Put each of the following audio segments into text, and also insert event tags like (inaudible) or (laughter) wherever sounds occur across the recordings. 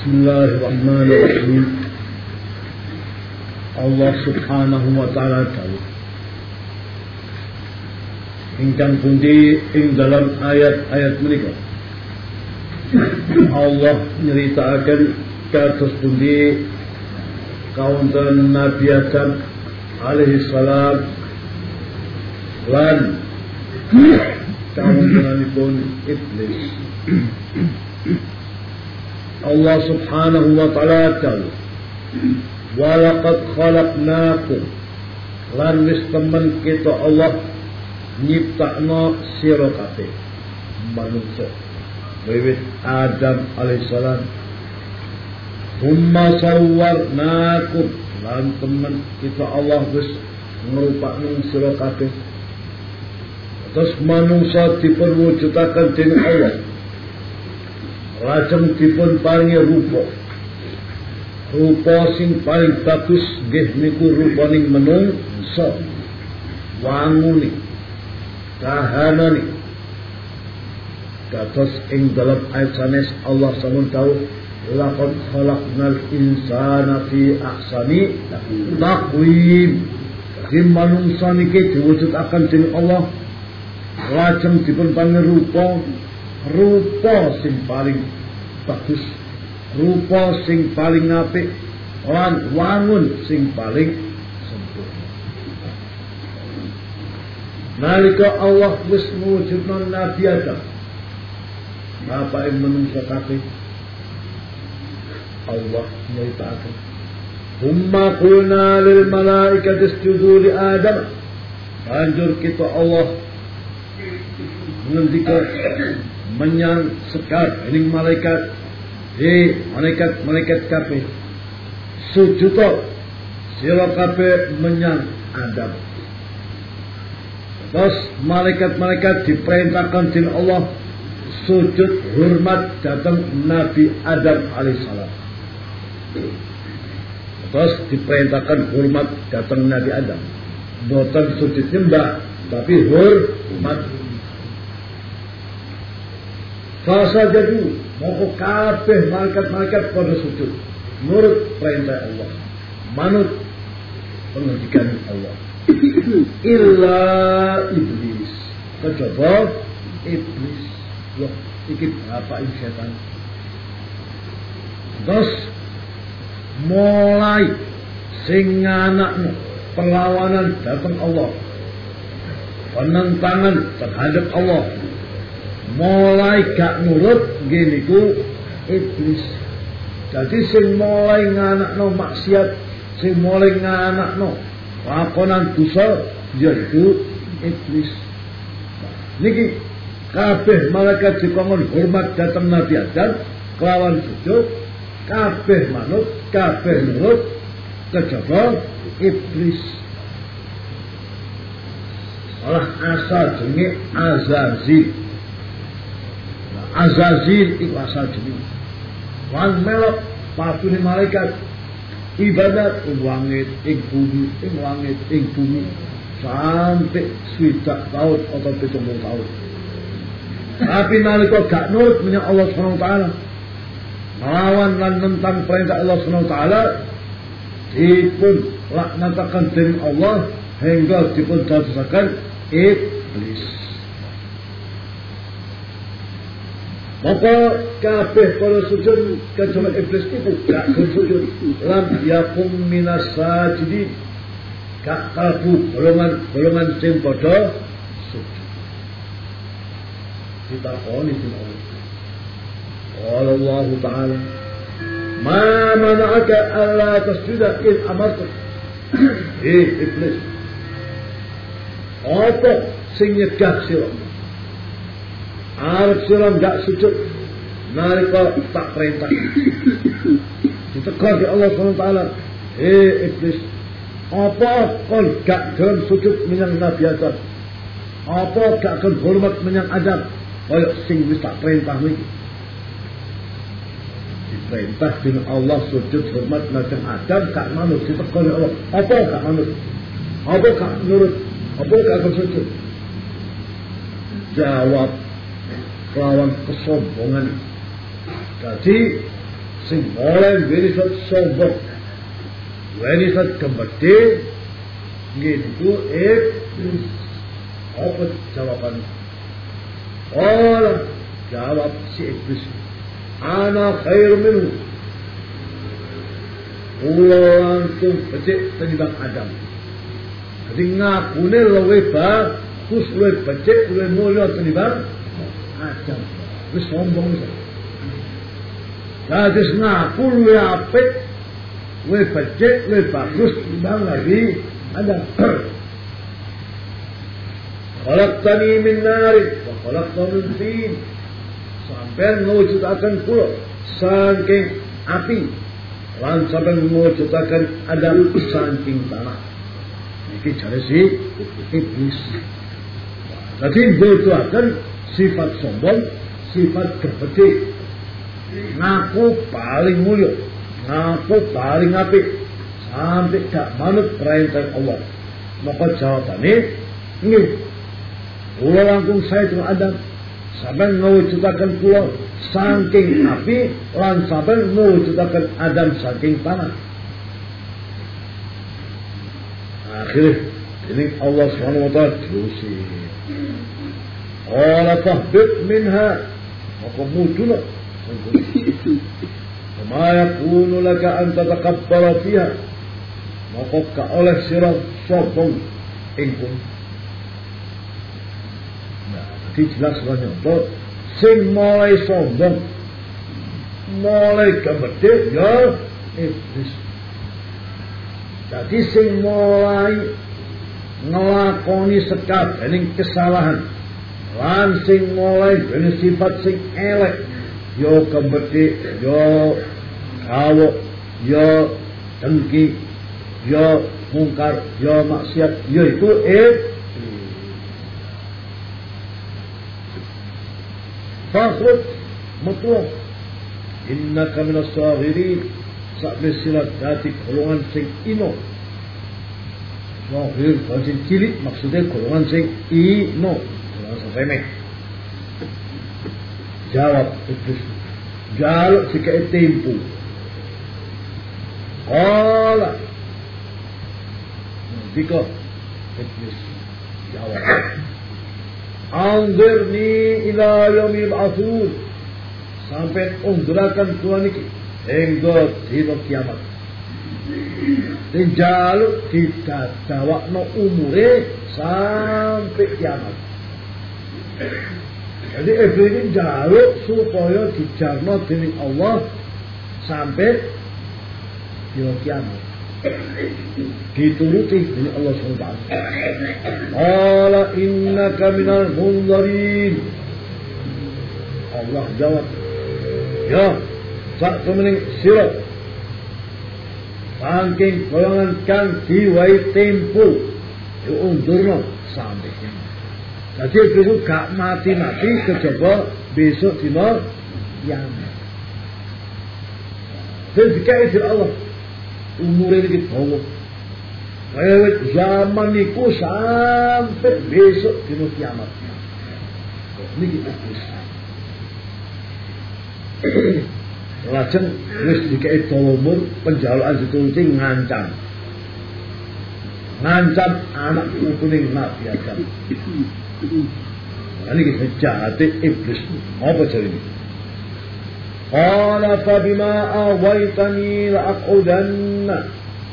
Bismillahirrahmanirrahim. Allah Subhanahu wa taala tahu. Pundi ing dalam ayat-ayat menika. Allah nyeritakan kados pundi kaunten Nabi Adam alaihi salam lan kauntenanipun iblis. Allah subhanahu wa ta'ala tahu Walaqad khalaqnakum. Lan wis temen kita Allah nyiptakno sira kabeh. Manungsa wiwit Adam alaihissalam. Humma sawwarnakum. Lan temen kita Allah wis ngrupakno sira kabeh. Terus manungsa dipun wujudaken dening Allah. Lajeng dipun paringi rupa. Rupa sing paling bagus nggih niku rupaning menungsa. Wangune. Kahanane. Kados ing dalam ayat sanes Allah sampun tahu laqad khalaqnal insana fi ahsani taqwim. Jadi manungsa niki diwujudaken dening Allah lajeng dipun rupa rupa sing paling bagus. Rupa sing paling apik lan wangun sing paling sempurna. Nalika Allah wis mewujudna Nabi Adam Bapak yang menungsa kabeh? Allah nyeritakan Humma qulna lil malaikati isjudu li Adam. Banjur kita Allah menghentikan menyang sekar ini malaikat di malaikat malaikat kafe sujud sila kafe menyang Adam terus malaikat-malaikat diperintahkan oleh Allah sujud hormat datang Nabi Adam alaihissalam terus diperintahkan hormat datang Nabi Adam bukan sujud nyembah tapi hormat Fasa jadi mau kabeh malaikat-malaikat pada sujud menurut perintah Allah. Manut pengertian Allah. Illa iblis. Kecoba iblis. Loh, iki apa ini setan? Terus mulai sing anakmu perlawanan datang Allah. Penentangan terhadap Allah mulai gak nurut gini ku iblis. Jadi sing mulai nganakno maksiat sing mulai nganakno lakonan dosa yaitu iblis. Niki kabeh malaikat dikongkon hormat datang Nabi Adam kelawan sujud kabeh manut kabeh nurut kejaba iblis. Olah asal jenenge Azazil Azazil iku asal jeneng. Lan melok patune malaikat ibadat ing langit, ing bumi, ing langit, ing bumi sampai swidak tahun atau pitung tahun. Tapi nalika gak nurut menyang Allah Subhanahu wa taala. Melawan lan tentang perintah Allah Subhanahu wa taala dipun laknatakan dening Allah hingga dipun dadosaken iblis. Maka kabeh para sujud kecuali iblis itu gak sujud. Lam yakum minas sajidi gak kalbu golongan golongan sing padha sujud. Kita koni Allah. Allah Ta'ala Ma mana'aka alla tasjuda in amartu. Eh iblis. Apa sing nyegah sira? Arab sira gak sujud nalika tak perintah. Ditegur di Allah SWT. Hei iblis, apa kon gak gelem sujud menyang Nabi Adam? Apa gak gelem hormat menyang Adam? Kaya sing wis tak perintah niki. Diperintah dengan Allah sujud hormat menyang Adam gak manut ditegur di Allah. Apa gak manut? Apa gak nurut? Apa gak gelem sujud? Jawab lawan kesombongan. Jadi sing mulai wirisat sombong wirisat kembali gitu iblis apa jawaban? Allah jawab si iblis. Ana khair minhu. Kula langsung becik tenimbang Adam. Jadi ngapune luwe bagus, luwe becik, luwe tenimbang Adam. Wis sombong wis. Jadi ngaku luwe apik, luwe becik, luwe bagus tenimbang lagi Adam. Khalaqtani min narin wa khalaqta min tin. Sampai ngewujudaken kula saking api lan sampai mewujudaken Adam saking tanah. Iki jare si iblis. Jadi itu akan sifat sombong, sifat gede, ngaku paling mulia, ngaku paling apik, sampai gak manut perintah Allah. Maka jawabannya, ini Kula langkung saya dengan Adam. Sampai mewujudakan kula saking api lan sampai mewujudakan Adam saking tanah. Akhirnya ini Allah Subhanahu wa taala terusi. Qala fahbit minha maka mutuna وما يكون لك أن تتكبر فيها maka ka oleh sirah sombong ingkung Jadi jelas menyebut oh, sing mulai sombong mulai gede ya iblis. Jadi sing mulai ngelakoni sekabening kesalahan lan sing mulai dene sifat sing elek yo kebeti yo kawo, yo dengki yo mungkar yo maksiat yo itu eh Fakut metu inna kami nasawiri sak mesilat dati golongan sing ino. Sahir, sing cilik maksudnya golongan sing ino remeh jawab iblis. Jaluk jika tempo Kala. Dika Iblis. Jawab. Anzirni ila yaumi yub'atsun. Sampai undurakan Tuhan iki hingga dina kiamat. Dan jaluk didadawakno umure sampai kiamat. Jadi Iblis ini jaluk supaya dijarno dening Allah sampai dina kiamat dituruti oleh Allah SWT. Qala innaka minal munzarin. Allah jawab, ya, sak temening sira. Saking golongan kang diwai tempo diundurno sampai Jadi itu gak mati-mati kejaba besok dina yang. Dan jika Allah umur ini dawa. Lewat zaman itu sampai besok dino kiamat. Ini kita bisa. (coughs) Lajeng wis dikai dawa umur penjaluan setulungi ngancam. Ngancam anak putune Nabi Adam. Mm. ini jahatnya iblis. Apa cari ini Qala fabima awaitani la'aqudanna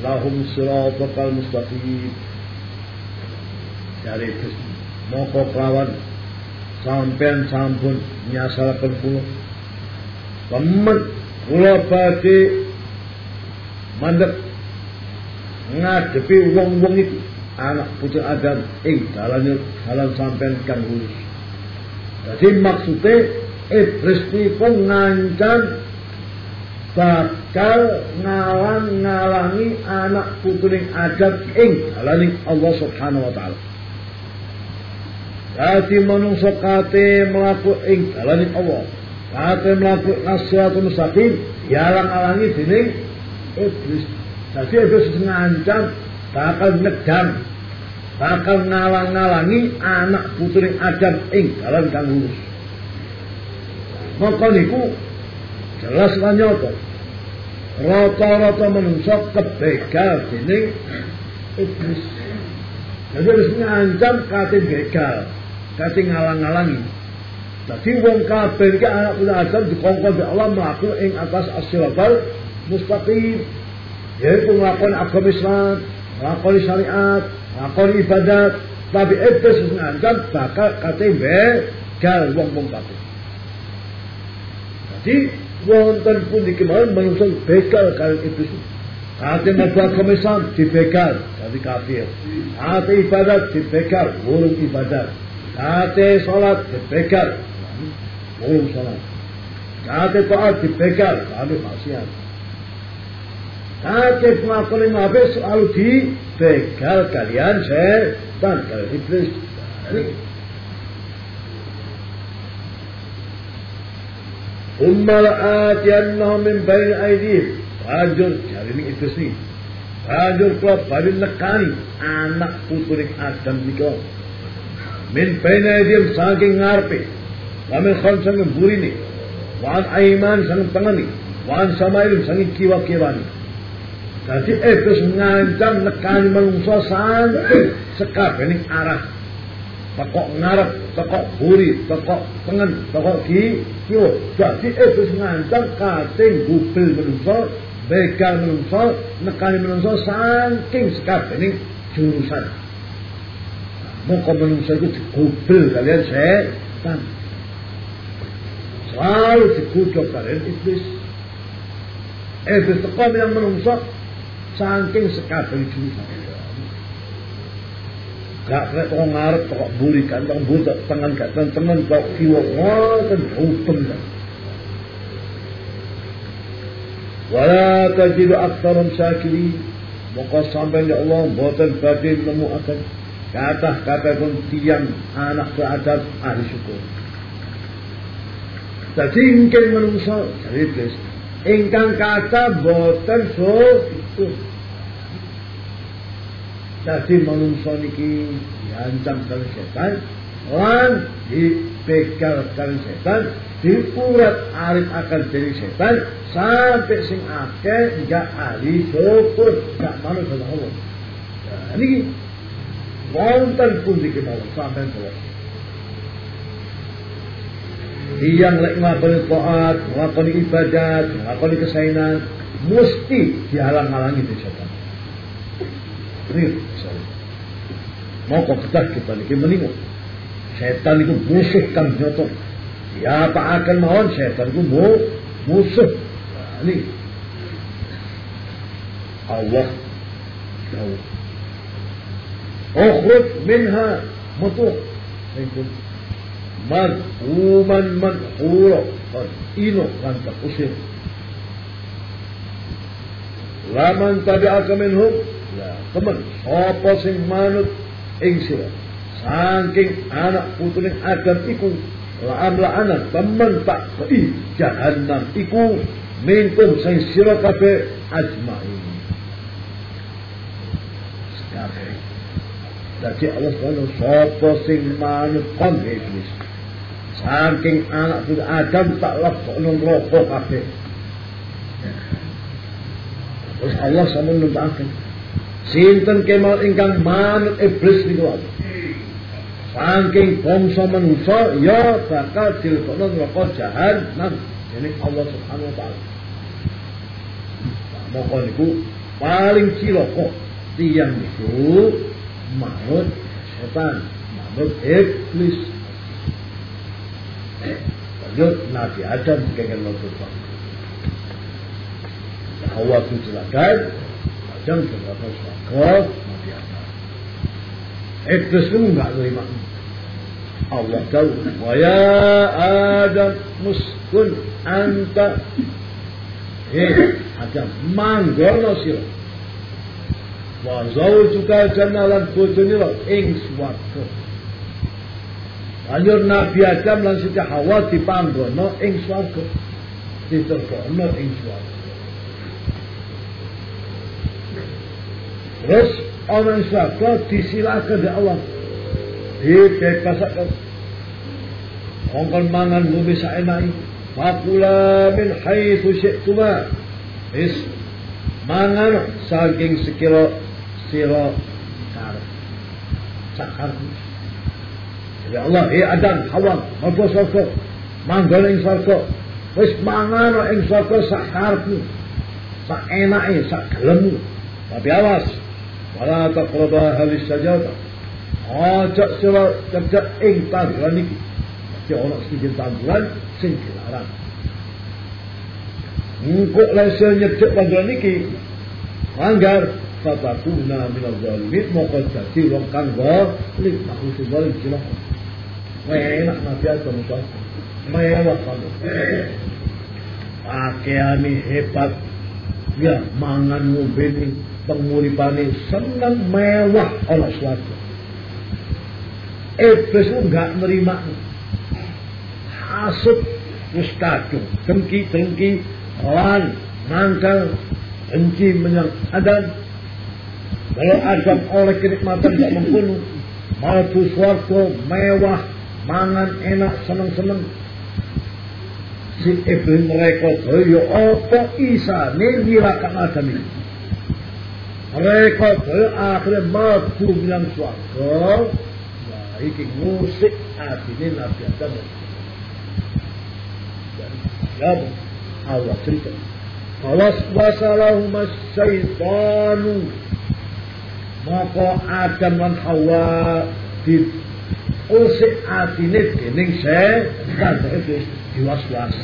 lahum siratakal mustaqim. Dari iblis. Moko kawan sampean sampun nyasaraken kula. Temen kula badhe mandek ngadepi wong-wong itu anak putra Adam ing dalane dalan sampean kang lurus. Dadi maksude iblis niku ngancam bakal ngalang-ngalangi anak putuning Adam ing dalaning Allah Subhanahu wa taala. Dadi manungsa kate mlaku ing dalaning Allah. Kate mlaku nasihatul mustaqim yalang-alangi dening iblis. Dadi iblis ngancam bakal ngedam bakal ngalang-ngalangi anak putuning Adam ing dalan kang lurus. Maka niku jelas lan rata-rata menungso kebegal dening iblis. Jadi harus ngancam kate begal kate ngalang-alangi. Jadi wong kabeh iki anak punya Adam dikongkon di Allah mlaku ing atas as-siratal mustaqim. Yaitu melakukan agama Islam melakukan syariat melakukan ibadat tapi iblis ngancam bakal kate begal wong-wong kabeh jadi wonten pun di kemarin manusia begal kalian itu Ate membuat komisan dibegal jadi kafir. Ate ibadat dibegal, burung ibadat. Ate sholat dibegal, burung sholat. Ate taat dibegal, kami maksiat. Ate pengakul yang habis selalu dibegal kalian setan kalau iblis. Ummal atiyannahum min bayin aydihim. Bajur jari ini iblis ini. Bajur kalau bayin nekani anak putri Adam nikah. Min bayin aydihim saking ngarpe. Wamin khamsam yang buri ini. Wan aiman sangin tangan ini. Wan samailim sangin kiwa-kiwa ini. Jadi iblis ngancam nekani manungsa sampai sekabehing arah tekok ngarep, tekok buri, tekok tengen, tekok ki, kiwo. Jadi iblis ngancam kating gubel menungso, begal menungso, nekani menungso saking sekabening jurusan. Maka menungso itu digubel kalian setan. Selalu dikucuk kalian iblis. Iblis tekok yang menungso saking sekabening jurusan gak kena toko ngarep toko buri kan toko buri toko tangan gak teman toko kiwa ngoten kan wala tajidu aktarum syakiri. Maka sampai ya Allah boten badai nemu akan kata-kata pun tiang anak terhadap ahli syukur. Jadi ingin menungso jadi ingkang kata so Jadi manungsa niki diancam kali setan lan dibegal kali setan diurat arif akan jadi setan sampai sing akeh enggak ahli syukur enggak manusia Allah. Nah, ini wonten pun iki mau sampai selesai. Yang lek nglakoni taat, nglakoni ibadat, nglakoni kesainan, mesti dihalang-halangi di setan. Kita niki meningu. Setan itu musuh kan nyoto. Ya apa akan mawon setan itu mau musuh. Nah, ini Allah tahu. Minha mutuh. Madhuman madhura. Ino kan usir. Laman tabi'aka minhum Ya, teman, apa sing manut ing sira? Saking anak putuning Adam iku laan-laanan temen tak kei jahanam iku minkum sing sira kabeh ajmain. Kabeh. Dadi Allah Subhanahu sapa sing manut kon iblis. Saking anak putu Adam tak lebokno neraka kabeh. Terus Allah sama nuntutaken Sinten kemal ingkang manut iblis niku wae. Saking bangsa manusa ya bakal dilebokno neraka jahanam Allah Subhanahu wa taala. Moko niku paling cilaka tiyang niku manut setan, manut iblis. Lanjut Nabi Adam kengken nutut. Hawa itu celaka, Adam beberapa suaka Nabi Adam. Iblis enggak terima. Allah tahu. Wa ya Adam muskun anta. Eh, Adam manggono sira. Wa zawjuka jannah lan bojone ing swarga. Lanjut Nabi Adam lan Siti Hawa dipanggono ing swarga. Diterkono ing swarga. Terus orang swarga disilakan oleh Allah. Dibebasakan. Kongkon mangan bumi saenai. Fakula min haitsu syi'tuma. Is mangan saking sekira sira karep. Cakar. Ya Allah, ya Adam, Hawa, apa sapa? Manggon ing sarga. Wis mangan ing sarga sak karepmu. Sak enake. Tapi awas, wala taqraba halis sajadah. Aja sira cecek ing tanduran iki. Nek ana sedikit tanduran sing dilarang. Engko lese nyecek tanduran iki. Anggar fatakuna minal zalimin moko dadi wong kang zalim makhluk zalim. Enak nabi aja muka. Mewah kamu. Pakaiane hebat. Ya mangan ngombe penguripane seneng mewah ana suatu. Iblis enggak nerima. Hasut kadung dengki-dengki lan mangkal benci menyang Adam kalau Adam oleh kenikmatan tidak membunuh Malbu suarga mewah mangan enak seneng-seneng si iblis mereka ya apa isa ini dirakan Adam ini mereka berakhir maju bilang suaka nah, ini musik hati ini Nabi Adam dan Adam Allah cerita Allah subhanahu wa ta'ala maka Adam lan Hawa di usik hati dening saya dan diwas-was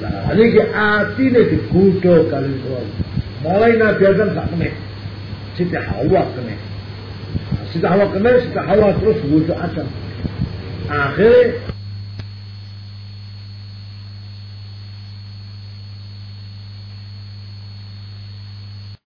nah ini hati ini digudok kali ini Mulai Nabi Adam tak kena. Siti Hawa kena. Siti Hawa kena, Siti Hawa terus wujud Adam. Akhirnya